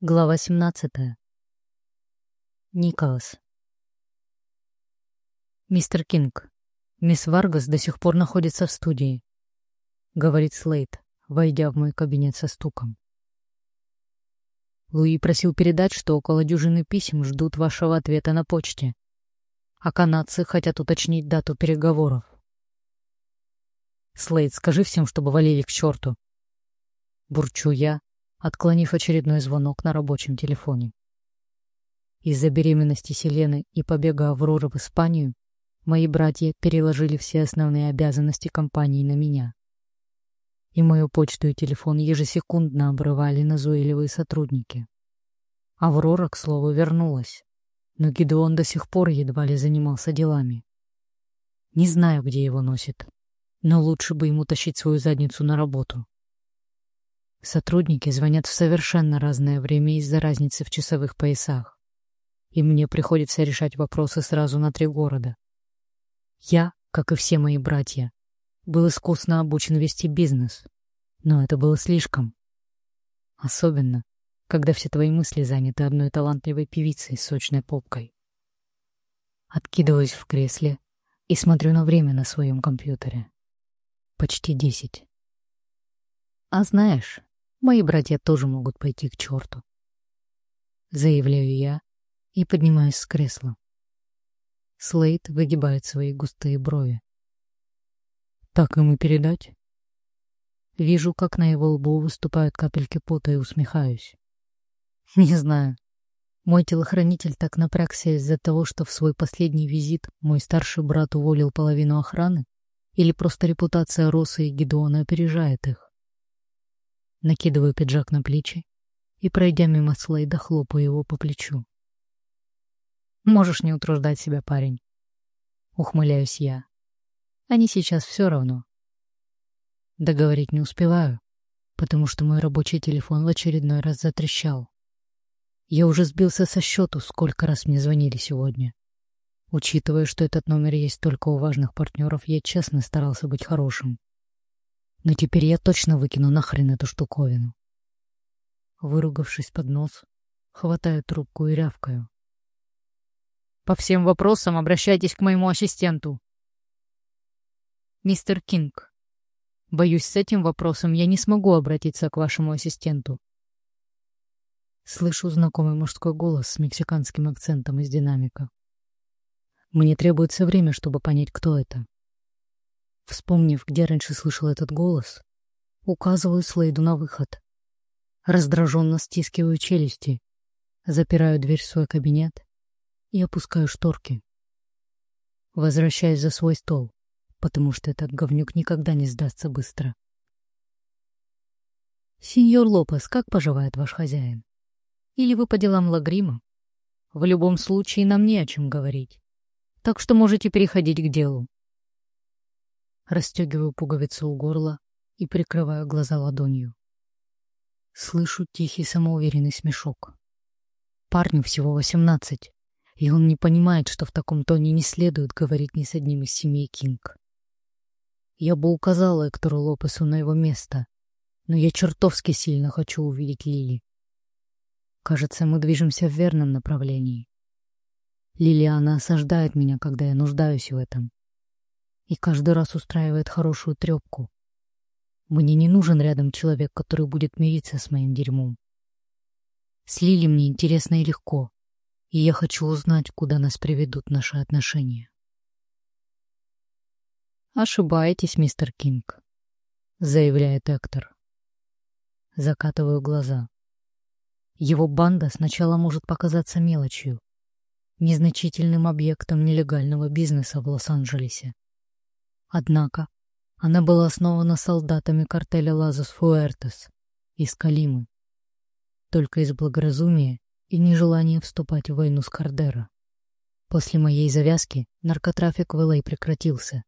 Глава 17. Николас. «Мистер Кинг, мисс Варгас до сих пор находится в студии», — говорит Слейд, войдя в мой кабинет со стуком. Луи просил передать, что около дюжины писем ждут вашего ответа на почте, а канадцы хотят уточнить дату переговоров. Слейд, скажи всем, чтобы валили к черту. Бурчу я, отклонив очередной звонок на рабочем телефоне. Из-за беременности Селены и побега Авроры в Испанию мои братья переложили все основные обязанности компании на меня. И мою почту и телефон ежесекундно обрывали назойливые сотрудники. Аврора, к слову, вернулась, но Гидеон до сих пор едва ли занимался делами. Не знаю, где его носит, но лучше бы ему тащить свою задницу на работу. Сотрудники звонят в совершенно разное время из-за разницы в часовых поясах. И мне приходится решать вопросы сразу на три города. Я, как и все мои братья, был искусно обучен вести бизнес. Но это было слишком. Особенно, когда все твои мысли заняты одной талантливой певицей с сочной попкой. Откидываюсь в кресле и смотрю на время на своем компьютере. Почти десять. А знаешь, Мои братья тоже могут пойти к черту. Заявляю я и поднимаюсь с кресла. Слейд выгибает свои густые брови. Так ему передать? Вижу, как на его лбу выступают капельки пота и усмехаюсь. Не знаю. Мой телохранитель так напрягся из-за того, что в свой последний визит мой старший брат уволил половину охраны, или просто репутация Роса и Гедеона опережает их. Накидываю пиджак на плечи и, пройдя мимо Слейда, хлопаю его по плечу. «Можешь не утруждать себя, парень». Ухмыляюсь я. Они сейчас все равно. Договорить не успеваю, потому что мой рабочий телефон в очередной раз затрещал. Я уже сбился со счету, сколько раз мне звонили сегодня. Учитывая, что этот номер есть только у важных партнеров, я честно старался быть хорошим. Но теперь я точно выкину нахрен эту штуковину. Выругавшись под нос, хватаю трубку и рявкаю. По всем вопросам обращайтесь к моему ассистенту. Мистер Кинг, боюсь, с этим вопросом я не смогу обратиться к вашему ассистенту. Слышу знакомый мужской голос с мексиканским акцентом из динамика. Мне требуется время, чтобы понять, кто это. Вспомнив, где раньше слышал этот голос, указываю Слейду на выход. Раздраженно стискиваю челюсти, запираю дверь в свой кабинет и опускаю шторки. Возвращаюсь за свой стол, потому что этот говнюк никогда не сдастся быстро. «Сеньор Лопес, как поживает ваш хозяин? Или вы по делам Лагрима? В любом случае нам не о чем говорить, так что можете переходить к делу расстегиваю пуговицу у горла и прикрываю глаза ладонью. Слышу тихий самоуверенный смешок. Парню всего восемнадцать, и он не понимает, что в таком тоне не следует говорить ни с одним из семей Кинг. Я бы указала Эктору Лопесу на его место, но я чертовски сильно хочу увидеть Лили. Кажется, мы движемся в верном направлении. Лилиана осаждает меня, когда я нуждаюсь в этом и каждый раз устраивает хорошую трепку. Мне не нужен рядом человек, который будет мириться с моим дерьмом. С Лили мне интересно и легко, и я хочу узнать, куда нас приведут наши отношения. «Ошибаетесь, мистер Кинг», — заявляет Эктор. Закатываю глаза. Его банда сначала может показаться мелочью, незначительным объектом нелегального бизнеса в Лос-Анджелесе. Однако она была основана солдатами картеля Лазос Фуэртес из Калимы, только из благоразумия и нежелания вступать в войну с Кардера. После моей завязки наркотрафик в Л.А. прекратился.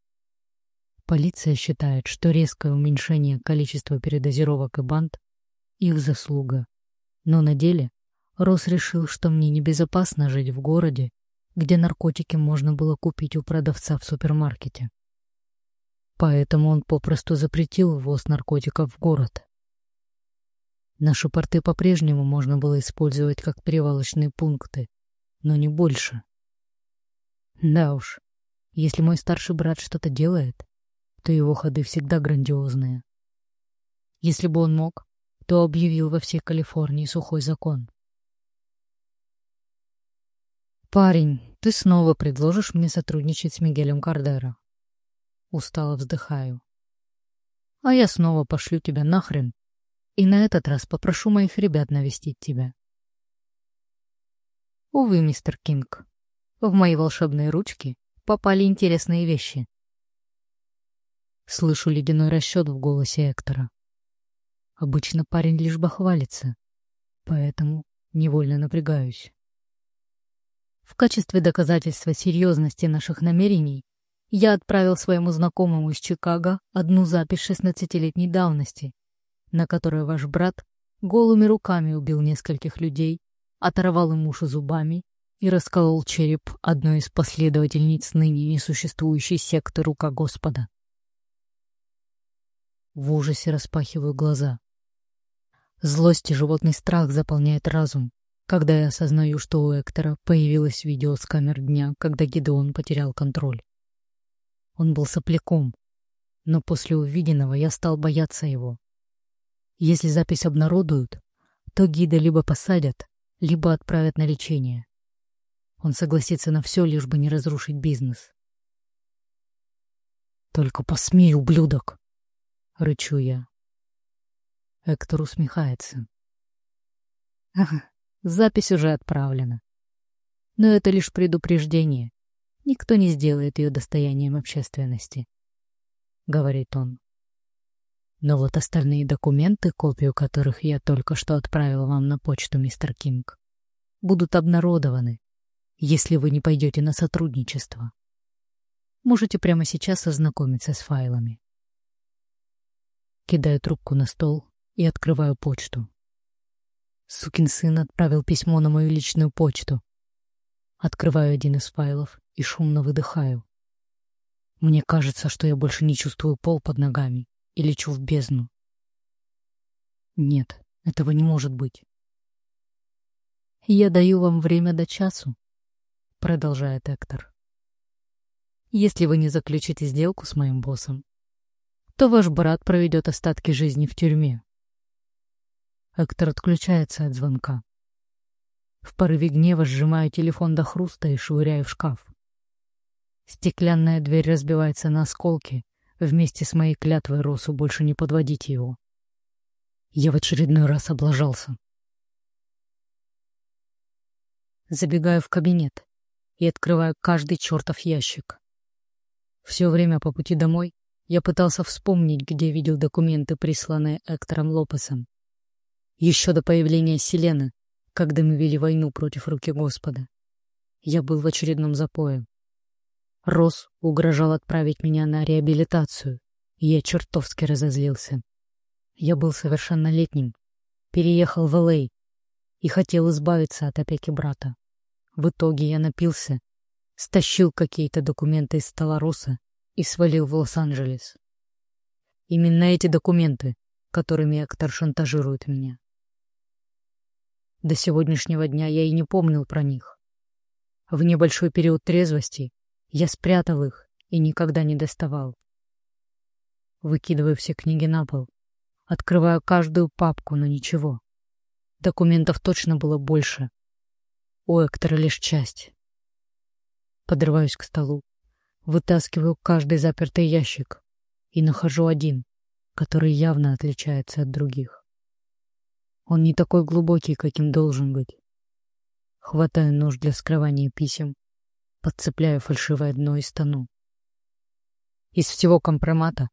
Полиция считает, что резкое уменьшение количества передозировок и банд — их заслуга. Но на деле Рос решил, что мне небезопасно жить в городе, где наркотики можно было купить у продавца в супермаркете. Поэтому он попросту запретил ввоз наркотиков в город. Наши порты по-прежнему можно было использовать как перевалочные пункты, но не больше. Да уж, если мой старший брат что-то делает, то его ходы всегда грандиозные. Если бы он мог, то объявил во всей Калифорнии сухой закон. «Парень, ты снова предложишь мне сотрудничать с Мигелем Кардеро?» Устало вздыхаю. «А я снова пошлю тебя нахрен, и на этот раз попрошу моих ребят навестить тебя». Увы, мистер Кинг, в мои волшебные ручки попали интересные вещи. Слышу ледяной расчет в голосе Эктора. Обычно парень лишь бы хвалится, поэтому невольно напрягаюсь. В качестве доказательства серьезности наших намерений я отправил своему знакомому из Чикаго одну запись шестнадцатилетней давности, на которой ваш брат голыми руками убил нескольких людей, оторвал им уши зубами и расколол череп одной из последовательниц ныне несуществующей секты Рука Господа. В ужасе распахиваю глаза. Злость и животный страх заполняет разум, когда я осознаю, что у Эктора появилось видео с камер дня, когда Гидеон потерял контроль. Он был сопляком, но после увиденного я стал бояться его. Если запись обнародуют, то гида либо посадят, либо отправят на лечение. Он согласится на все, лишь бы не разрушить бизнес. «Только посмей, ублюдок!» — рычу я. Эктор усмехается. «Ага, Запись уже отправлена. Но это лишь предупреждение. Никто не сделает ее достоянием общественности, — говорит он. Но вот остальные документы, копию которых я только что отправил вам на почту, мистер Кинг, будут обнародованы, если вы не пойдете на сотрудничество. Можете прямо сейчас ознакомиться с файлами. Кидаю трубку на стол и открываю почту. Сукин сын отправил письмо на мою личную почту. Открываю один из файлов и шумно выдыхаю. Мне кажется, что я больше не чувствую пол под ногами и лечу в бездну. Нет, этого не может быть. «Я даю вам время до часу», — продолжает Эктор. «Если вы не заключите сделку с моим боссом, то ваш брат проведет остатки жизни в тюрьме. Эктор отключается от звонка. В порыве гнева сжимаю телефон до хруста и швыряю в шкаф. Стеклянная дверь разбивается на осколки. Вместе с моей клятвой Росу больше не подводить его. Я в очередной раз облажался. Забегаю в кабинет и открываю каждый чертов ящик. Все время по пути домой я пытался вспомнить, где видел документы, присланные Эктором Лопесом еще до появления Селены, когда мы вели войну против руки Господа. Я был в очередном запое. Рос угрожал отправить меня на реабилитацию, я чертовски разозлился. Я был совершеннолетним, переехал в Л.А. и хотел избавиться от опеки брата. В итоге я напился, стащил какие-то документы из стола Роса и свалил в Лос-Анджелес. Именно эти документы, которыми Эктор шантажирует меня. До сегодняшнего дня я и не помнил про них. В небольшой период трезвости я спрятал их и никогда не доставал. Выкидываю все книги на пол. Открываю каждую папку, но ничего. Документов точно было больше. У Эктора лишь часть. Подрываюсь к столу. Вытаскиваю каждый запертый ящик и нахожу один, который явно отличается от других. Он не такой глубокий, каким должен быть. Хватаю нож для скрывания писем, подцепляю фальшивое дно и стану. Из всего компромата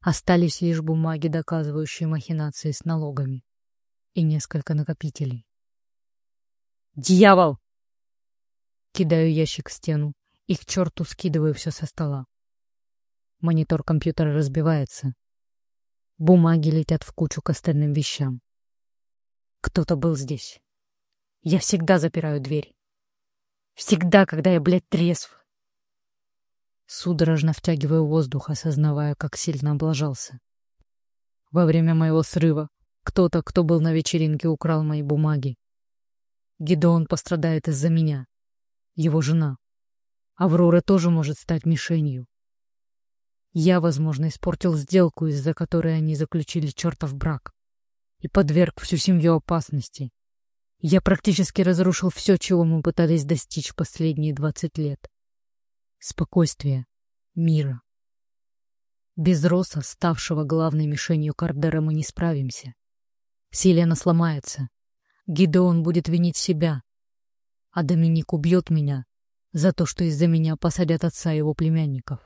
остались лишь бумаги, доказывающие махинации с налогами, и несколько накопителей. «Дьявол!» Кидаю ящик в стену и к черту скидываю все со стола. Монитор компьютера разбивается. Бумаги летят в кучу к остальным вещам. Кто-то был здесь. Я всегда запираю дверь. Всегда, когда я, блядь, трезв. Судорожно втягиваю воздух, осознавая, как сильно облажался. Во время моего срыва кто-то, кто был на вечеринке, украл мои бумаги. Гидеон пострадает из-за меня. Его жена. Аврора тоже может стать мишенью. Я, возможно, испортил сделку, из-за которой они заключили чертов брак, и подверг всю семью опасности. Я практически разрушил все, чего мы пытались достичь последние двадцать лет. Спокойствие, мира. Без Роса, ставшего главной мишенью Кардера, мы не справимся. Селена сломается. Гидеон будет винить себя. А Доминик убьет меня за то, что из-за меня посадят отца его племянников.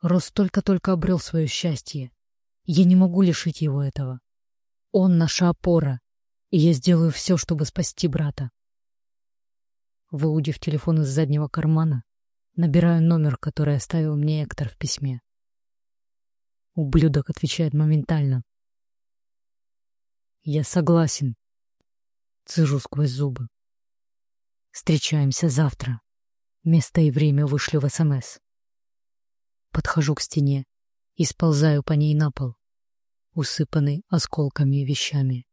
Рос только-только обрел свое счастье. Я не могу лишить его этого. Он наша опора, и я сделаю все, чтобы спасти брата. Выудив телефон из заднего кармана, набираю номер, который оставил мне Эктор в письме. Ублюдок отвечает моментально. «Я согласен», — цежу сквозь зубы. «Встречаемся завтра. Место и время вышлю в СМС». Подхожу к стене и сползаю по ней на пол, усыпанный осколками и вещами.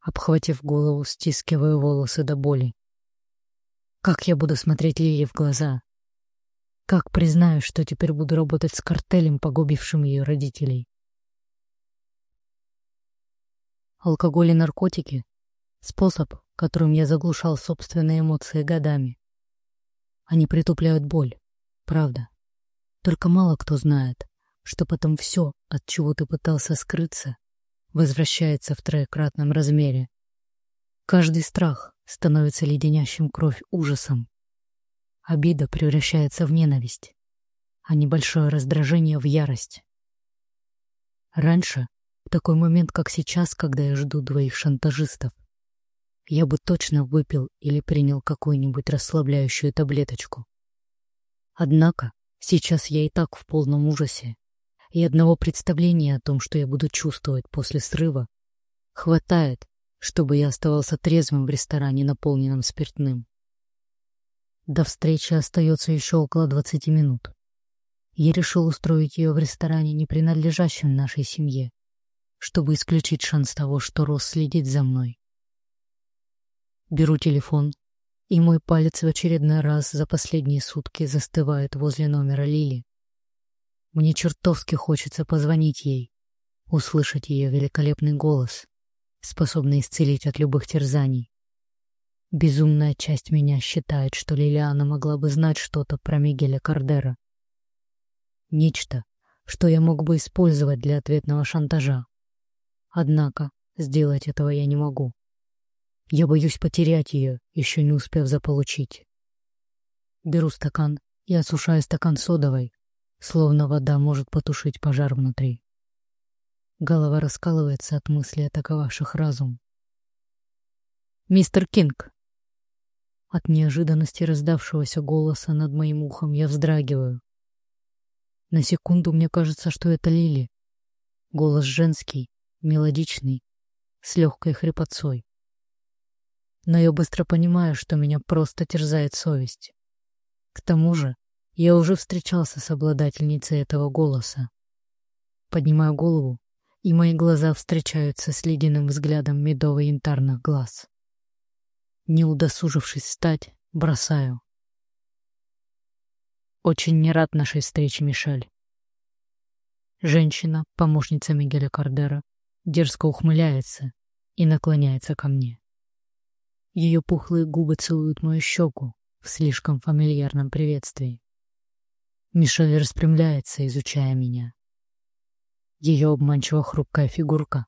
Обхватив голову, стискиваю волосы до боли. Как я буду смотреть Лили в глаза? Как признаю, что теперь буду работать с картелем, погубившим ее родителей? Алкоголь и наркотики — способ, которым я заглушал собственные эмоции годами. Они притупляют боль, правда. Только мало кто знает, что потом все, от чего ты пытался скрыться, возвращается в троекратном размере. Каждый страх становится леденящим кровь ужасом. Обида превращается в ненависть, а небольшое раздражение в ярость. Раньше, в такой момент, как сейчас, когда я жду двоих шантажистов, я бы точно выпил или принял какую-нибудь расслабляющую таблеточку. Однако Сейчас я и так в полном ужасе, и одного представления о том, что я буду чувствовать после срыва, хватает, чтобы я оставался трезвым в ресторане, наполненном спиртным. До встречи остается еще около двадцати минут. Я решил устроить ее в ресторане, не принадлежащем нашей семье, чтобы исключить шанс того, что Рос следит за мной. Беру телефон и мой палец в очередной раз за последние сутки застывает возле номера Лили. Мне чертовски хочется позвонить ей, услышать ее великолепный голос, способный исцелить от любых терзаний. Безумная часть меня считает, что Лилиана могла бы знать что-то про Мигеля Кардера. Нечто, что я мог бы использовать для ответного шантажа. Однако сделать этого я не могу. Я боюсь потерять ее, еще не успев заполучить. Беру стакан и осушаю стакан содовой, словно вода может потушить пожар внутри. Голова раскалывается от мысли атаковавших разум. «Мистер Кинг!» От неожиданности раздавшегося голоса над моим ухом я вздрагиваю. На секунду мне кажется, что это Лили. Голос женский, мелодичный, с легкой хрипотцой но я быстро понимаю, что меня просто терзает совесть. К тому же я уже встречался с обладательницей этого голоса. Поднимаю голову, и мои глаза встречаются с ледяным взглядом медово-янтарных глаз. Не удосужившись встать, бросаю. Очень не рад нашей встрече, Мишель. Женщина, помощница Мигеля Кардера, дерзко ухмыляется и наклоняется ко мне. Ее пухлые губы целуют мою щеку в слишком фамильярном приветствии. Мишель распрямляется, изучая меня. Ее обманчиво хрупкая фигурка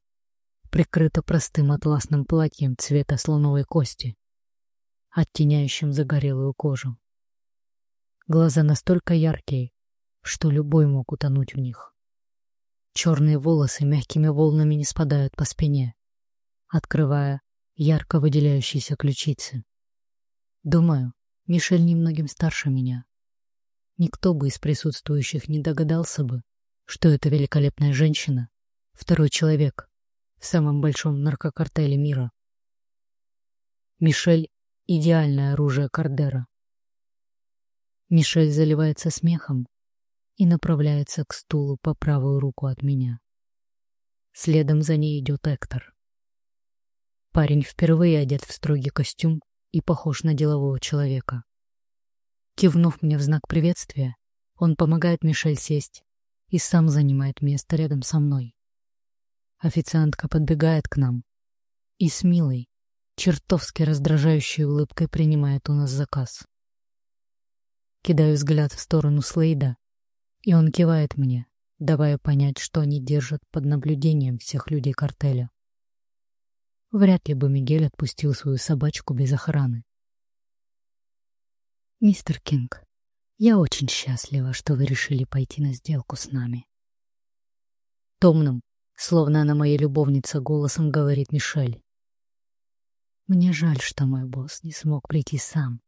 прикрыта простым атласным платьем цвета слоновой кости, оттеняющим загорелую кожу. Глаза настолько яркие, что любой мог утонуть в них. Черные волосы мягкими волнами не спадают по спине, открывая ярко выделяющиеся ключицы. Думаю, Мишель немногим старше меня. Никто бы из присутствующих не догадался бы, что эта великолепная женщина — второй человек в самом большом наркокартеле мира. Мишель — идеальное оружие Кардера. Мишель заливается смехом и направляется к стулу по правую руку от меня. Следом за ней идет Эктор. Парень впервые одет в строгий костюм и похож на делового человека. Кивнув мне в знак приветствия, он помогает Мишель сесть и сам занимает место рядом со мной. Официантка подбегает к нам и с милой, чертовски раздражающей улыбкой принимает у нас заказ. Кидаю взгляд в сторону Слейда, и он кивает мне, давая понять, что они держат под наблюдением всех людей картеля. Вряд ли бы Мигель отпустил свою собачку без охраны. «Мистер Кинг, я очень счастлива, что вы решили пойти на сделку с нами». Томным, словно она моя любовница, голосом говорит Мишель. Мне жаль, что мой босс не смог прийти сам,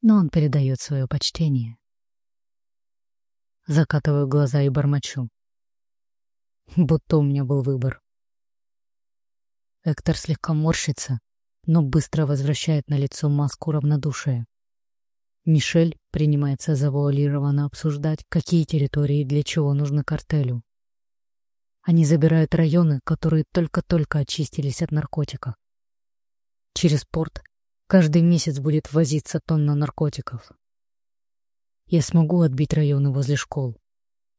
но он передает свое почтение. Закатываю глаза и бормочу. Будто у меня был выбор. Эктор слегка морщится, но быстро возвращает на лицо маску равнодушия. Мишель принимается завуалированно обсуждать, какие территории и для чего нужны картелю. Они забирают районы, которые только-только очистились от наркотиков. Через порт каждый месяц будет возиться тонна наркотиков. Я смогу отбить районы возле школ,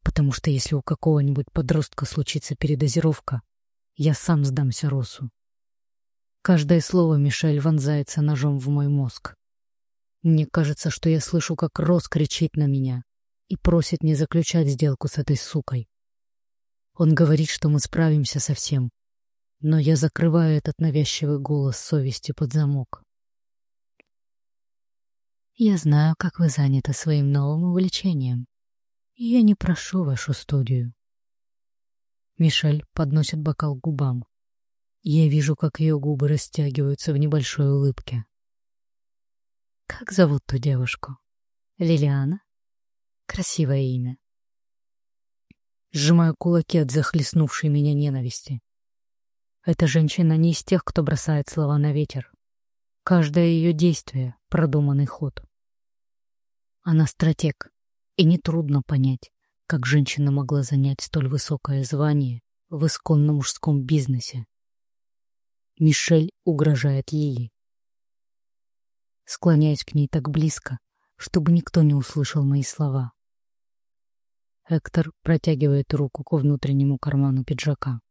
потому что если у какого-нибудь подростка случится передозировка, я сам сдамся Росу. Каждое слово Мишель вонзается ножом в мой мозг. Мне кажется, что я слышу, как Рос кричит на меня и просит не заключать сделку с этой сукой. Он говорит, что мы справимся со всем, но я закрываю этот навязчивый голос совести под замок. Я знаю, как вы заняты своим новым увлечением, и я не прошу вашу студию. Мишель подносит бокал к губам. Я вижу, как ее губы растягиваются в небольшой улыбке. Как зовут ту девушку? Лилиана? Красивое имя. Сжимаю кулаки от захлестнувшей меня ненависти. Эта женщина не из тех, кто бросает слова на ветер. Каждое ее действие — продуманный ход. Она стратег, и нетрудно понять, как женщина могла занять столь высокое звание в исконно мужском бизнесе. Мишель угрожает Лили склоняясь к ней так близко, чтобы никто не услышал мои слова. Эктор протягивает руку к внутреннему карману пиджака,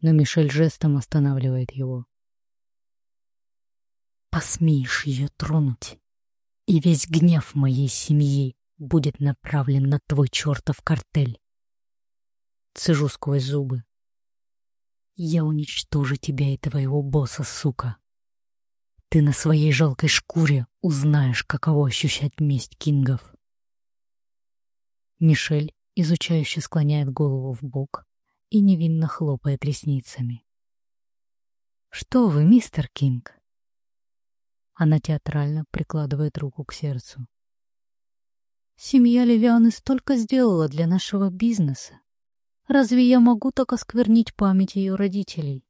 но Мишель жестом останавливает его. «Посмеешь ее тронуть, и весь гнев моей семьи будет направлен на твой чертов картель!» Цежу сквозь зубы. «Я уничтожу тебя и твоего босса, сука!» Ты на своей жалкой шкуре узнаешь, каково ощущать месть кингов. Мишель изучающе склоняет голову в бок и невинно хлопает ресницами. «Что вы, мистер Кинг?» Она театрально прикладывает руку к сердцу. «Семья Левианы столько сделала для нашего бизнеса. Разве я могу так осквернить память ее родителей?»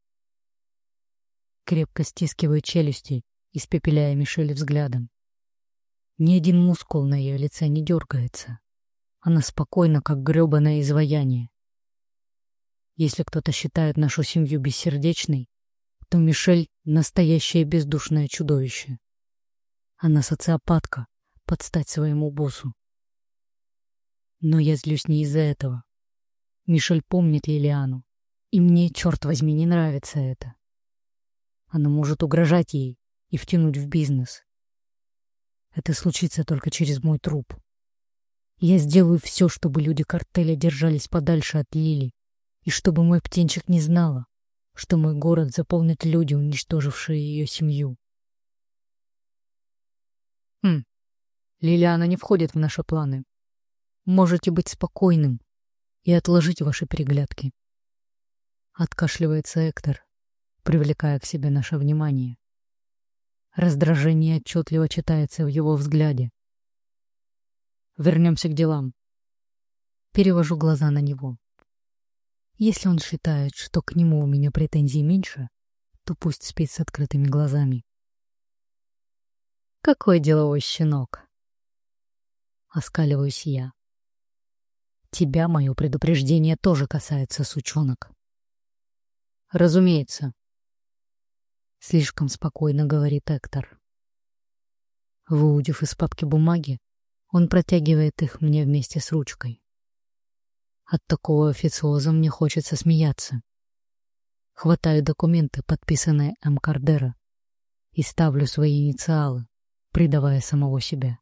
крепко стискиваю челюсти, испепеляя Мишель взглядом. Ни один мускул на ее лице не дергается. Она спокойна, как гребаное изваяние. Если кто-то считает нашу семью бессердечной, то Мишель — настоящее бездушное чудовище. Она социопатка, под стать своему боссу. Но я злюсь не из-за этого. Мишель помнит Лилиану, и мне, черт возьми, не нравится это. Она может угрожать ей и втянуть в бизнес. Это случится только через мой труп. Я сделаю все, чтобы люди картеля держались подальше от Лили, и чтобы мой птенчик не знала, что мой город заполнят люди, уничтожившие ее семью. Хм, Лилиана не входит в наши планы. Можете быть спокойным и отложить ваши переглядки. Откашливается Эктор, привлекая к себе наше внимание. Раздражение отчетливо читается в его взгляде. Вернемся к делам. Перевожу глаза на него. Если он считает, что к нему у меня претензий меньше, то пусть спит с открытыми глазами. Какой деловой щенок! Оскаливаюсь я. Тебя мое предупреждение тоже касается, сучонок. Разумеется. Слишком спокойно говорит Эктор. Выудив из папки бумаги, он протягивает их мне вместе с ручкой. От такого официоза мне хочется смеяться. Хватаю документы, подписанные М. Кардера, и ставлю свои инициалы, предавая самого себя.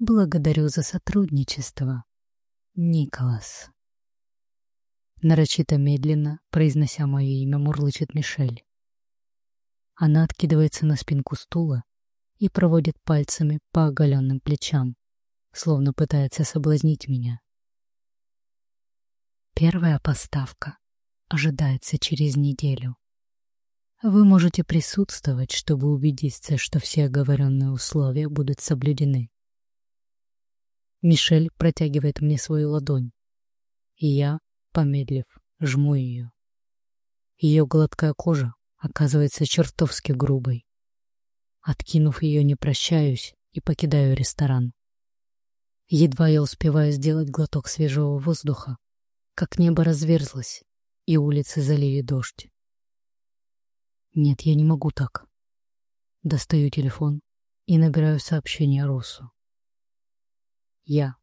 Благодарю за сотрудничество, Николас. Нарочито медленно, произнося мое имя, мурлычет Мишель. Она откидывается на спинку стула и проводит пальцами по оголенным плечам, словно пытается соблазнить меня. Первая поставка ожидается через неделю. Вы можете присутствовать, чтобы убедиться, что все оговоренные условия будут соблюдены. Мишель протягивает мне свою ладонь, и я, помедлив, жму ее. Ее гладкая кожа оказывается чертовски грубой. Откинув ее, не прощаюсь и покидаю ресторан. Едва я успеваю сделать глоток свежего воздуха, как небо разверзлось, и улицы залили дождь. Нет, я не могу так. Достаю телефон и набираю сообщение Росу. Я.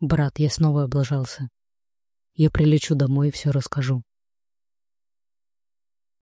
Брат, я снова облажался. Я прилечу домой и все расскажу.